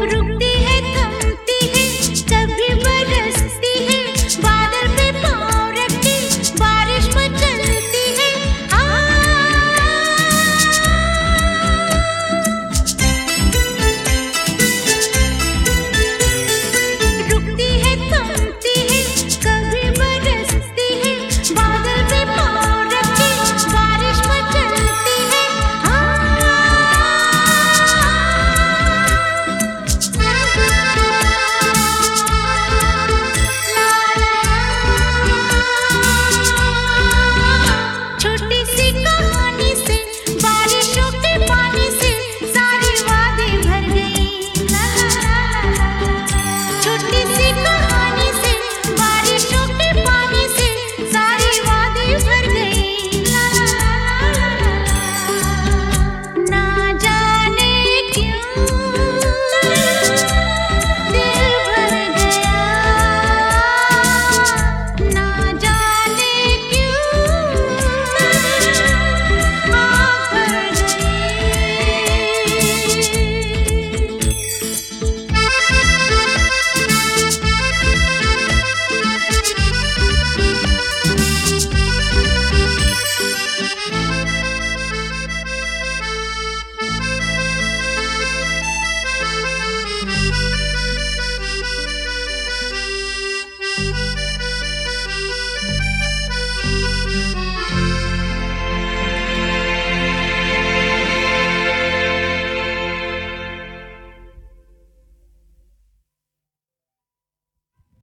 不如。